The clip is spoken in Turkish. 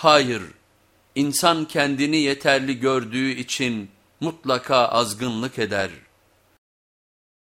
Hayır, insan kendini yeterli gördüğü için mutlaka azgınlık eder.''